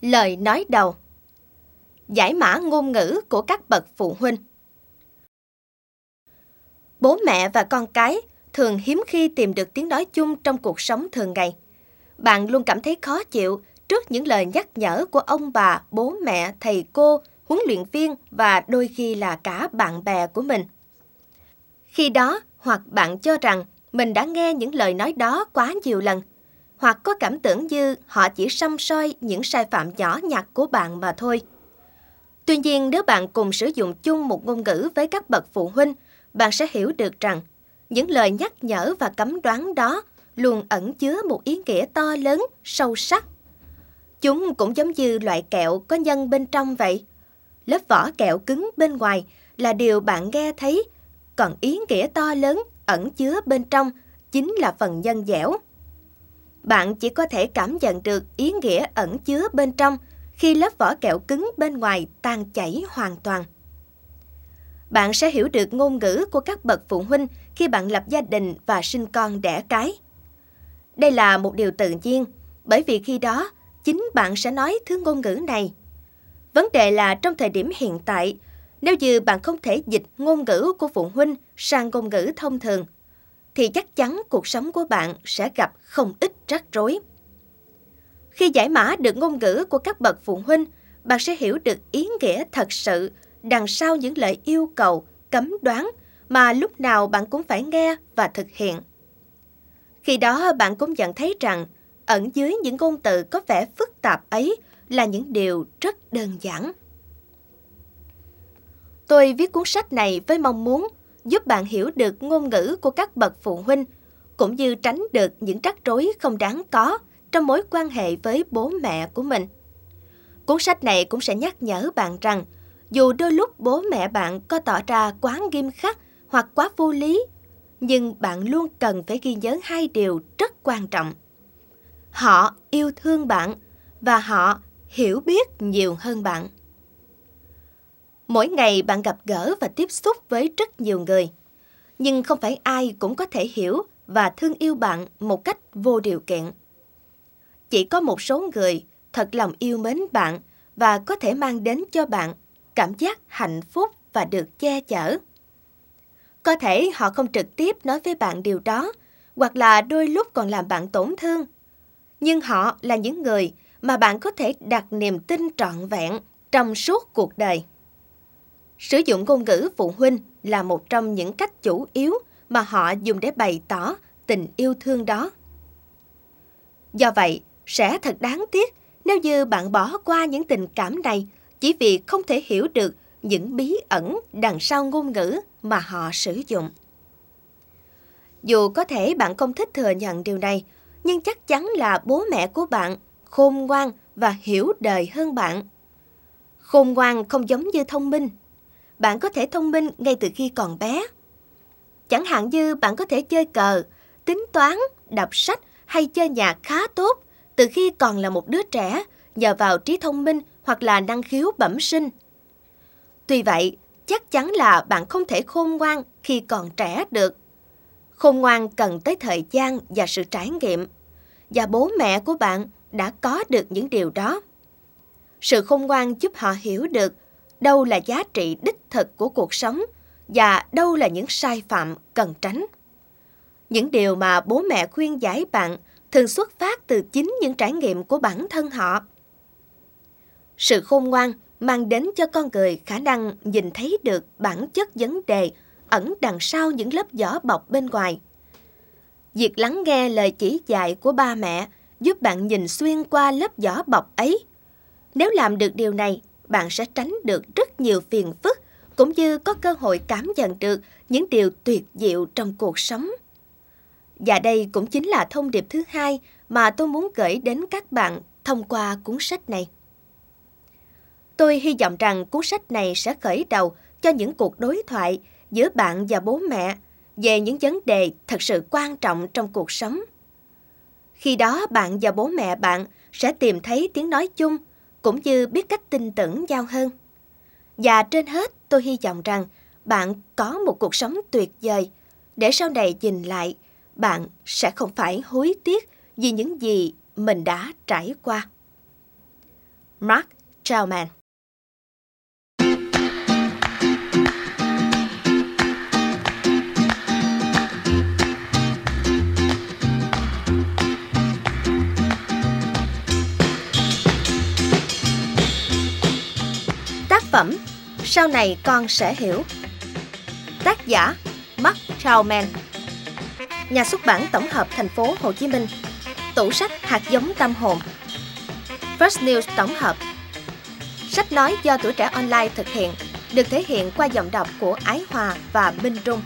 Lời nói đầu Giải mã ngôn ngữ của các bậc phụ huynh Bố mẹ và con cái thường hiếm khi tìm được tiếng nói chung trong cuộc sống thường ngày. Bạn luôn cảm thấy khó chịu trước những lời nhắc nhở của ông bà, bố mẹ, thầy cô, huấn luyện viên và đôi khi là cả bạn bè của mình. Khi đó, hoặc bạn cho rằng mình đã nghe những lời nói đó quá nhiều lần – hoặc có cảm tưởng như họ chỉ xăm soi những sai phạm nhỏ nhặt của bạn mà thôi. Tuy nhiên, nếu bạn cùng sử dụng chung một ngôn ngữ với các bậc phụ huynh, bạn sẽ hiểu được rằng những lời nhắc nhở và cấm đoán đó luôn ẩn chứa một ý nghĩa to lớn, sâu sắc. Chúng cũng giống như loại kẹo có nhân bên trong vậy. Lớp vỏ kẹo cứng bên ngoài là điều bạn nghe thấy, còn ý nghĩa to lớn ẩn chứa bên trong chính là phần nhân dẻo bạn chỉ có thể cảm nhận được ý nghĩa ẩn chứa bên trong khi lớp vỏ kẹo cứng bên ngoài tan chảy hoàn toàn. Bạn sẽ hiểu được ngôn ngữ của các bậc phụ huynh khi bạn lập gia đình và sinh con đẻ cái. Đây là một điều tự nhiên, bởi vì khi đó chính bạn sẽ nói thứ ngôn ngữ này. Vấn đề là trong thời điểm hiện tại, nếu như bạn không thể dịch ngôn ngữ của phụ huynh sang ngôn ngữ thông thường, thì chắc chắn cuộc sống của bạn sẽ gặp không ít rắc rối. Khi giải mã được ngôn ngữ của các bậc phụ huynh, bạn sẽ hiểu được ý nghĩa thật sự đằng sau những lời yêu cầu, cấm đoán mà lúc nào bạn cũng phải nghe và thực hiện. Khi đó bạn cũng nhận thấy rằng ẩn dưới những ngôn từ có vẻ phức tạp ấy là những điều rất đơn giản. Tôi viết cuốn sách này với mong muốn giúp bạn hiểu được ngôn ngữ của các bậc phụ huynh, cũng như tránh được những rắc rối không đáng có trong mối quan hệ với bố mẹ của mình. Cuốn sách này cũng sẽ nhắc nhở bạn rằng, dù đôi lúc bố mẹ bạn có tỏ ra quá nghiêm khắc hoặc quá vô lý, nhưng bạn luôn cần phải ghi nhớ hai điều rất quan trọng. Họ yêu thương bạn và họ hiểu biết nhiều hơn bạn. Mỗi ngày bạn gặp gỡ và tiếp xúc với rất nhiều người. Nhưng không phải ai cũng có thể hiểu và thương yêu bạn một cách vô điều kiện. Chỉ có một số người thật lòng yêu mến bạn và có thể mang đến cho bạn cảm giác hạnh phúc và được che chở. Có thể họ không trực tiếp nói với bạn điều đó, hoặc là đôi lúc còn làm bạn tổn thương. Nhưng họ là những người mà bạn có thể đặt niềm tin trọn vẹn trong suốt cuộc đời. Sử dụng ngôn ngữ phụ huynh là một trong những cách chủ yếu mà họ dùng để bày tỏ tình yêu thương đó. Do vậy, sẽ thật đáng tiếc nếu như bạn bỏ qua những tình cảm này chỉ vì không thể hiểu được những bí ẩn đằng sau ngôn ngữ mà họ sử dụng. Dù có thể bạn không thích thừa nhận điều này, nhưng chắc chắn là bố mẹ của bạn khôn ngoan và hiểu đời hơn bạn. Khôn ngoan không giống như thông minh, bạn có thể thông minh ngay từ khi còn bé. Chẳng hạn như bạn có thể chơi cờ, tính toán, đọc sách hay chơi nhạc khá tốt từ khi còn là một đứa trẻ nhờ vào trí thông minh hoặc là năng khiếu bẩm sinh. Tuy vậy, chắc chắn là bạn không thể khôn ngoan khi còn trẻ được. Khôn ngoan cần tới thời gian và sự trải nghiệm, và bố mẹ của bạn đã có được những điều đó. Sự khôn ngoan giúp họ hiểu được đâu là giá trị đích thực của cuộc sống và đâu là những sai phạm cần tránh. Những điều mà bố mẹ khuyên giải bạn thường xuất phát từ chính những trải nghiệm của bản thân họ. Sự khôn ngoan mang đến cho con người khả năng nhìn thấy được bản chất vấn đề ẩn đằng sau những lớp vỏ bọc bên ngoài. Việc lắng nghe lời chỉ dạy của ba mẹ giúp bạn nhìn xuyên qua lớp vỏ bọc ấy. Nếu làm được điều này, bạn sẽ tránh được rất nhiều phiền phức, cũng như có cơ hội cảm nhận được những điều tuyệt diệu trong cuộc sống. Và đây cũng chính là thông điệp thứ hai mà tôi muốn gửi đến các bạn thông qua cuốn sách này. Tôi hy vọng rằng cuốn sách này sẽ khởi đầu cho những cuộc đối thoại giữa bạn và bố mẹ về những vấn đề thật sự quan trọng trong cuộc sống. Khi đó bạn và bố mẹ bạn sẽ tìm thấy tiếng nói chung cũng như biết cách tin tưởng nhau hơn. Và trên hết, tôi hy vọng rằng bạn có một cuộc sống tuyệt vời, để sau này nhìn lại, bạn sẽ không phải hối tiếc vì những gì mình đã trải qua. Mark Trauman. Phẩm, Sau này con sẽ hiểu. Tác giả, Mark Trauman Nhà xuất bản tổng hợp thành phố Hồ Chí Minh. Tủ sách hạt giống tâm hồn. First News tổng hợp. Sách nói do tuổi trẻ online thực hiện, được thể hiện qua giọng đọc của Ái Hòa và Minh Trung.